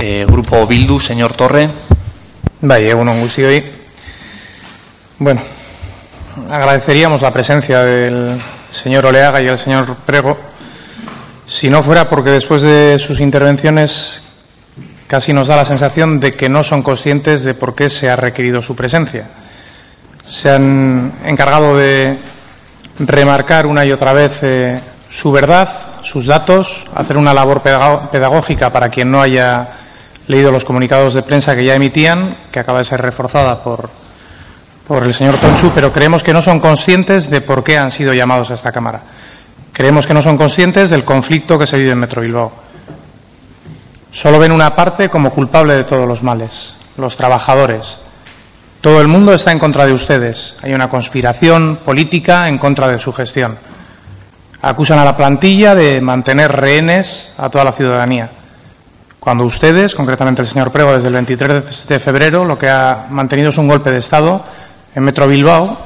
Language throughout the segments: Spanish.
Eh, Grupo Bildu, señor Torre. Vaya, un hoy. Bueno, agradeceríamos la presencia del señor Oleaga y el señor Prego, si no fuera porque después de sus intervenciones casi nos da la sensación de que no son conscientes de por qué se ha requerido su presencia. Se han encargado de remarcar una y otra vez eh, su verdad, sus datos, hacer una labor pedagógica para quien no haya leído los comunicados de prensa que ya emitían, que acaba de ser reforzada por, por el señor Tonchu, pero creemos que no son conscientes de por qué han sido llamados a esta Cámara. Creemos que no son conscientes del conflicto que se vive en Metro Bilbao. Solo ven una parte como culpable de todos los males, los trabajadores. Todo el mundo está en contra de ustedes. Hay una conspiración política en contra de su gestión. Acusan a la plantilla de mantener rehenes a toda la ciudadanía cuando ustedes, concretamente el señor Prego, desde el 23 de febrero, lo que ha mantenido es un golpe de Estado en Metro Bilbao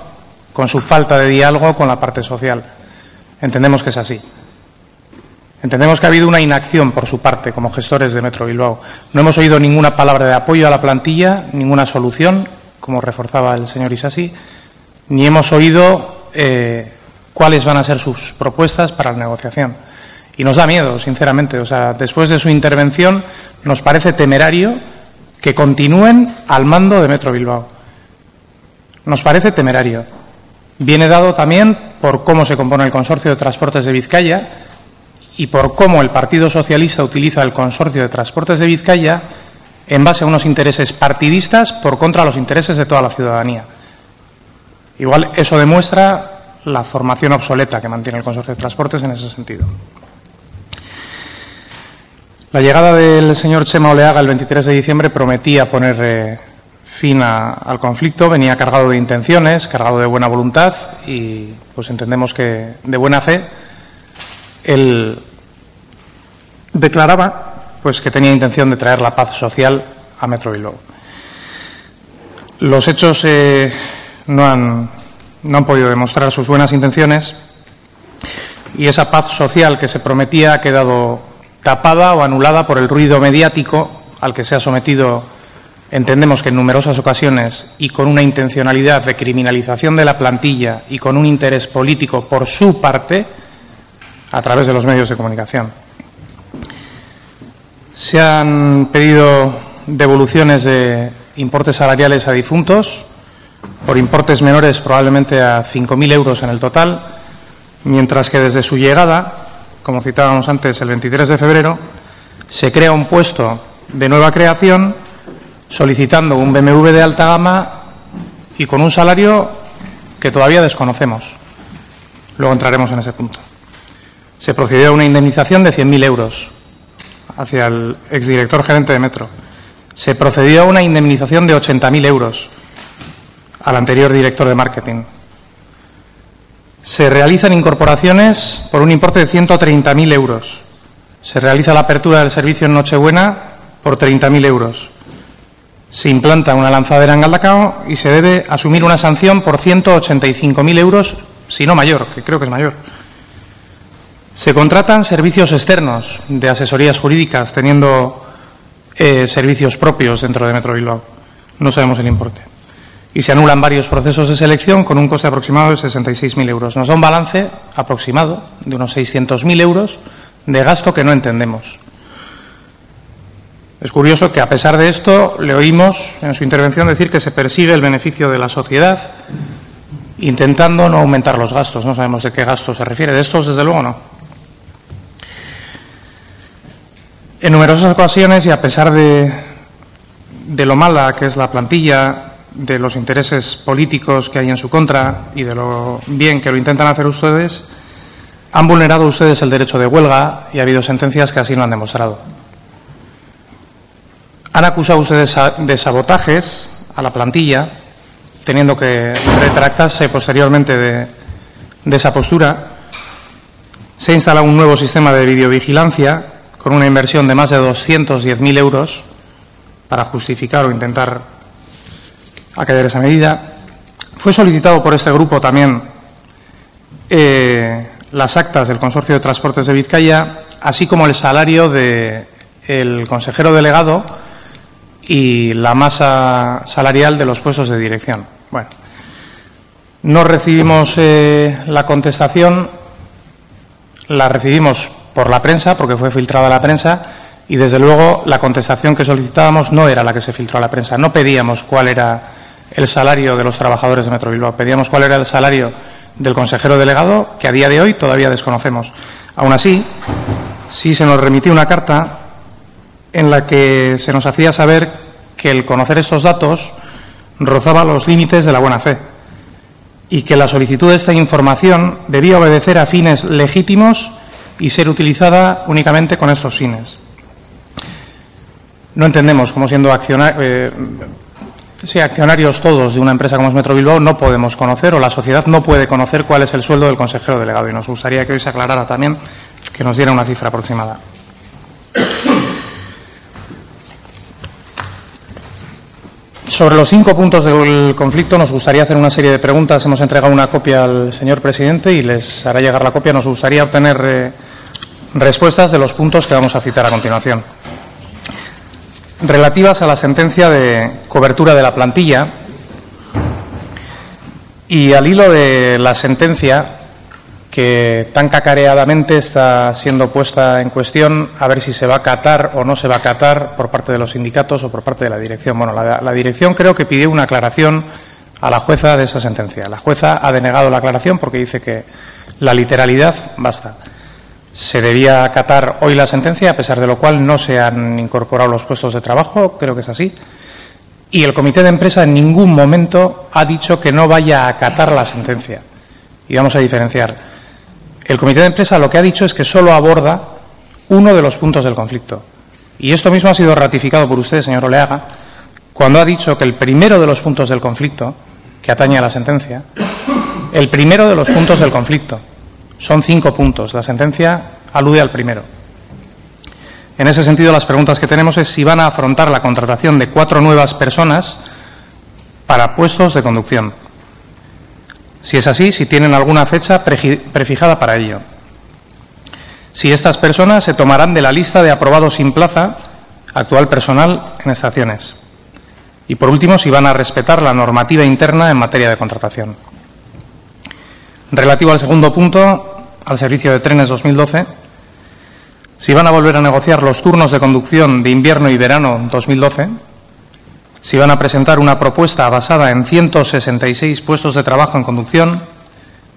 con su falta de diálogo con la parte social. Entendemos que es así. Entendemos que ha habido una inacción por su parte como gestores de Metro Bilbao. No hemos oído ninguna palabra de apoyo a la plantilla, ninguna solución, como reforzaba el señor Isasi, ni hemos oído eh, cuáles van a ser sus propuestas para la negociación. Y nos da miedo, sinceramente. O sea, después de su intervención, nos parece temerario que continúen al mando de Metro Bilbao. Nos parece temerario. Viene dado también por cómo se compone el Consorcio de Transportes de Vizcaya y por cómo el Partido Socialista utiliza el Consorcio de Transportes de Vizcaya en base a unos intereses partidistas por contra los intereses de toda la ciudadanía. Igual eso demuestra la formación obsoleta que mantiene el Consorcio de Transportes en ese sentido. La llegada del señor Chema Oleaga el 23 de diciembre prometía poner eh, fin al conflicto, venía cargado de intenciones, cargado de buena voluntad y pues entendemos que de buena fe él declaraba pues que tenía intención de traer la paz social a Metro Bilbao. Los hechos eh, no, han, no han podido demostrar sus buenas intenciones y esa paz social que se prometía ha quedado tapada o anulada por el ruido mediático al que se ha sometido, entendemos que en numerosas ocasiones, y con una intencionalidad de criminalización de la plantilla y con un interés político por su parte, a través de los medios de comunicación. Se han pedido devoluciones de importes salariales a difuntos, por importes menores probablemente a 5.000 euros en el total, mientras que desde su llegada como citábamos antes, el 23 de febrero, se crea un puesto de nueva creación solicitando un BMW de alta gama y con un salario que todavía desconocemos. Luego entraremos en ese punto. Se procedió a una indemnización de 100.000 euros hacia el exdirector gerente de Metro. Se procedió a una indemnización de 80.000 euros al anterior director de marketing se realizan incorporaciones por un importe de 130.000 euros. Se realiza la apertura del servicio en Nochebuena por 30.000 euros. Se implanta una lanzadera en Galdacao y se debe asumir una sanción por 185.000 euros, si no mayor, que creo que es mayor. Se contratan servicios externos de asesorías jurídicas, teniendo eh, servicios propios dentro de Metro Bilbao. No sabemos el importe y se anulan varios procesos de selección con un coste aproximado de 66.000 euros. Nos da un balance aproximado de unos 600.000 euros de gasto que no entendemos. Es curioso que, a pesar de esto, le oímos en su intervención decir que se persigue el beneficio de la sociedad intentando no aumentar los gastos. No sabemos de qué gasto se refiere. De estos, desde luego, no. En numerosas ocasiones, y a pesar de lo mala que es la plantilla de los intereses políticos que hay en su contra y de lo bien que lo intentan hacer ustedes, han vulnerado ustedes el derecho de huelga y ha habido sentencias que así lo han demostrado. Han acusado ustedes de sabotajes a la plantilla, teniendo que retractarse posteriormente de, esa postura. Se ha instalado un nuevo sistema de videovigilancia con una inversión de más de 210.000 euros para justificar o intentar a caer esa medida. Fue solicitado por este grupo también eh, las actas del Consorcio de Transportes de Vizcaya, así como el salario de el consejero delegado y la masa salarial de los puestos de dirección. Bueno, no recibimos eh, la contestación, la recibimos por la prensa, porque fue filtrada la prensa, y desde luego la contestación que solicitábamos no era la que se filtró a la prensa. No pedíamos cuál era el salario de los trabajadores de Metro pedíamos cuál era el salario del consejero delegado, que a día de hoy todavía desconocemos. Aún así, sí se nos remitió una carta en la que se nos hacía saber que el conocer estos datos rozaba los límites de la buena fe y que la solicitud de esta información debía obedecer a fines legítimos y ser utilizada únicamente con estos fines. No entendemos cómo siendo eh, accionarios todos de una empresa como es Metro Bilbao no podemos conocer o la sociedad no puede conocer cuál es el sueldo del consejero delegado y nos gustaría que hoy se aclarara también que nos diera una cifra aproximada. Sobre los cinco puntos del conflicto nos gustaría hacer una serie de preguntas. Hemos entregado una copia al señor presidente y les hará llegar la copia. Nos gustaría obtener eh, respuestas de los puntos que vamos a citar a continuación. Relativas a la sentencia de cobertura de la plantilla y al hilo de la sentencia que tan cacareadamente está siendo puesta en cuestión a ver si se va a acatar o no se va a acatar por parte de los sindicatos o por parte de la dirección. Bueno, la, dirección creo que pidió una aclaración a la jueza de esa sentencia. La jueza ha denegado la aclaración porque dice que la literalidad basta. Se debía acatar hoy la sentencia, a pesar de lo cual no se han incorporado los puestos de trabajo, creo que es así. Y el comité de empresa en ningún momento ha dicho que no vaya a acatar la sentencia. Y vamos a diferenciar. El comité de empresa lo que ha dicho es que solo aborda uno de los puntos del conflicto. Y esto mismo ha sido ratificado por usted, señor Oleaga, cuando ha dicho que el primero de los puntos del conflicto, que atañe a la sentencia, el primero de los puntos del conflicto, son cinco puntos. La sentencia alude al primero. En ese sentido, las preguntas que tenemos es si van a afrontar la contratación de cuatro nuevas personas para puestos de conducción. Si es así, si tienen alguna fecha prefijada para ello. Si estas personas se tomarán de la lista de aprobados sin plaza actual personal en estaciones. Y por último, si van a respetar la normativa interna en materia de contratación. Relativo al segundo punto, al servicio de trenes 2012, si van a volver a negociar los turnos de conducción de invierno y verano 2012 si van a presentar una propuesta basada en 166 puestos de trabajo en conducción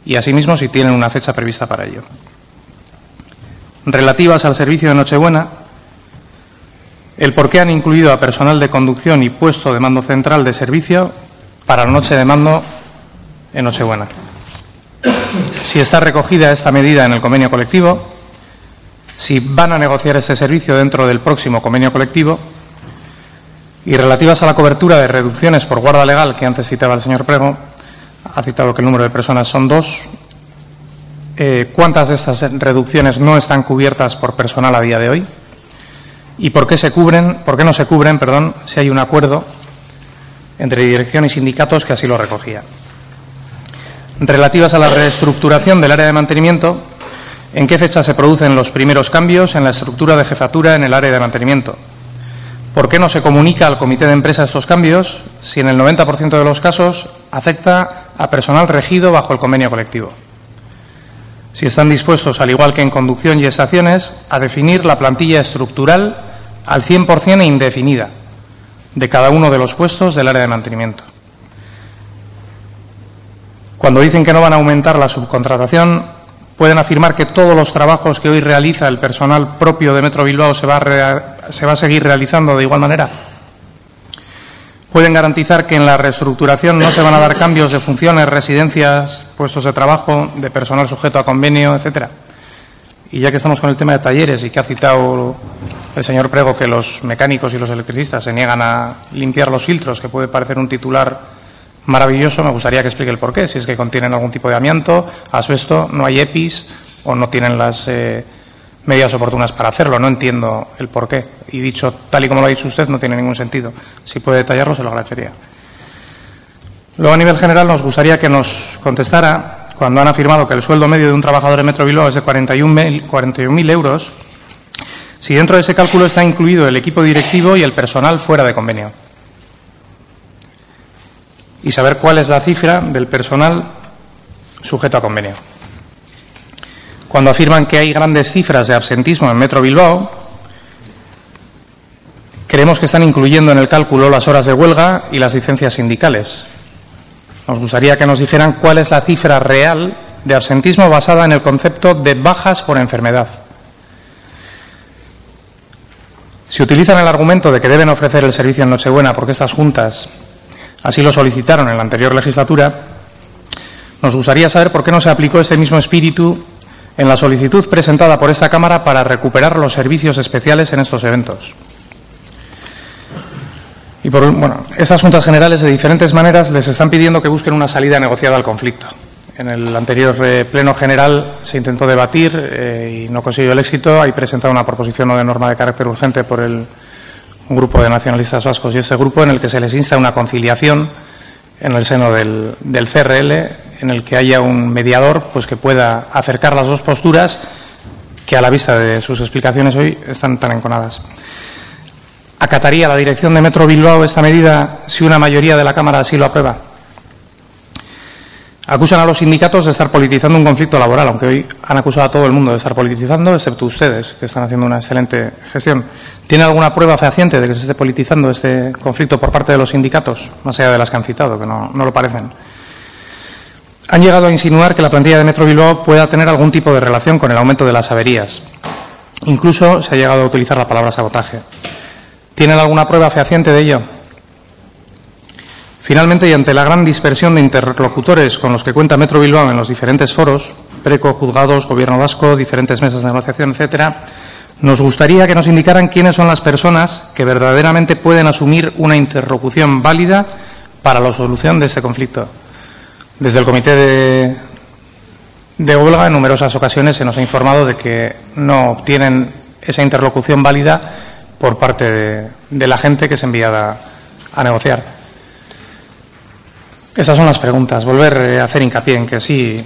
y asimismo si tienen una fecha prevista para ello. Relativas al servicio de Nochebuena, el por qué han incluido a personal de conducción y puesto de mando central de servicio para la noche de mando en Nochebuena. Si está recogida esta medida en el convenio colectivo, si van a negociar este servicio dentro del próximo convenio colectivo y relativas a la cobertura de reducciones por guarda legal que antes citaba el señor Prego, ha citado que el número de personas son dos. Eh, ¿Cuántas de estas reducciones no están cubiertas por personal a día de hoy? ¿Y por qué se cubren, por qué no se cubren, perdón, si hay un acuerdo entre dirección y sindicatos que así lo recogía? Relativas a la reestructuración del área de mantenimiento, ¿en qué fecha se producen los primeros cambios en la estructura de jefatura en el área de mantenimiento? ¿Por qué no se comunica al comité de empresa estos cambios si en el 90% de los casos afecta a personal regido bajo el convenio colectivo? Si están dispuestos, al igual que en conducción y estaciones, a definir la plantilla estructural al 100% e indefinida de cada uno de los puestos del área de mantenimiento. Cuando dicen que no van a aumentar la subcontratación, pueden afirmar que todos los trabajos que hoy realiza el personal propio de Metro Bilbao se va a, a seguir realizando de igual manera. Pueden garantizar que en la reestructuración no se van a dar cambios de funciones, residencias, puestos de trabajo, de personal sujeto a convenio, etcétera. Y ya que estamos con el tema de talleres y que ha citado el señor Prego que los mecánicos y los electricistas se niegan a limpiar los filtros, que puede parecer un titular maravilloso, me gustaría que explique el porqué, si es que contienen algún tipo de amianto, asbesto, no hay EPIs o no tienen las eh, medidas oportunas para hacerlo. No entiendo el porqué. Y dicho tal y como lo ha dicho usted, no tiene ningún sentido. Si puede detallarlo, se lo agradecería. Luego, a nivel general, nos gustaría que nos contestara, cuando han afirmado que el sueldo medio de un trabajador de Metro Bilbao es de 41.000 euros, si dentro de ese cálculo está incluido el equipo directivo y el personal fuera de convenio. Y saber cuál es la cifra del personal sujeto a convenio. Cuando afirman que hay grandes cifras de absentismo en Metro Bilbao, creemos que están incluyendo en el cálculo las horas de huelga y las licencias sindicales. Nos gustaría que nos dijeran cuál es la cifra real de absentismo basada en el concepto de bajas por enfermedad. Si utilizan el argumento de que deben ofrecer el servicio en Nochebuena porque estas juntas así lo solicitaron en la anterior legislatura, nos gustaría saber por qué no se aplicó este mismo espíritu en la solicitud presentada por esta Cámara para recuperar los servicios especiales en estos eventos. Y por bueno, estas juntas generales de diferentes maneras les están pidiendo que busquen una salida negociada al conflicto. En el anterior eh, pleno general se intentó debatir eh, y no consiguió el éxito. Hay presentado una proposición de norma de carácter urgente por el grupo de nacionalistas vascos y este grupo en el que se les insta una conciliación en el seno del, del CRL, en el que haya un mediador pues que pueda acercar las dos posturas que a la vista de sus explicaciones hoy están tan enconadas. ¿Acataría la dirección de Metro Bilbao esta medida si una mayoría de la Cámara así lo aprueba? Acusan a los sindicatos de estar politizando un conflicto laboral, aunque hoy han acusado a todo el mundo de estar politizando, excepto ustedes, que están haciendo una excelente gestión. ¿Tiene alguna prueba fehaciente de que se esté politizando este conflicto por parte de los sindicatos, más allá de las que han citado, que no, no lo parecen? Han llegado a insinuar que la plantilla de Metro Bilbao pueda tener algún tipo de relación con el aumento de las averías. Incluso se ha llegado a utilizar la palabra sabotaje. ¿Tienen alguna prueba fehaciente de ello? Finalmente, y ante la gran dispersión de interlocutores con los que cuenta Metro Bilbao en los diferentes foros, PRECO, juzgados, Gobierno vasco, diferentes mesas de negociación, etcétera, nos gustaría que nos indicaran quiénes son las personas que verdaderamente pueden asumir una interlocución válida para la solución de este conflicto. Desde el Comité de, de en numerosas ocasiones se nos ha informado de que no obtienen esa interlocución válida por parte de, de la gente que es enviada a negociar. Esas son las preguntas. Volver eh, a hacer hincapié en que sí,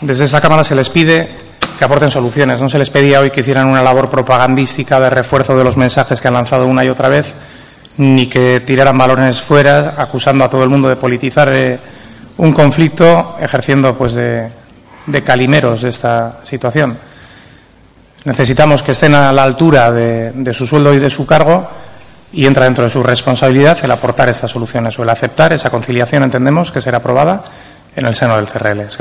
desde esa Cámara se les pide que aporten soluciones. No se les pedía hoy que hicieran una labor propagandística de refuerzo de los mensajes que han lanzado una y otra vez, ni que tiraran balones fuera acusando a todo el mundo de politizar eh, un conflicto, ejerciendo pues de, de calimeros de esta situación. Necesitamos que estén a la altura de, de su sueldo y de su cargo y entra dentro de su responsabilidad el aportar estas soluciones o el aceptar esa conciliación, entendemos, que será aprobada en el seno del CRL. Es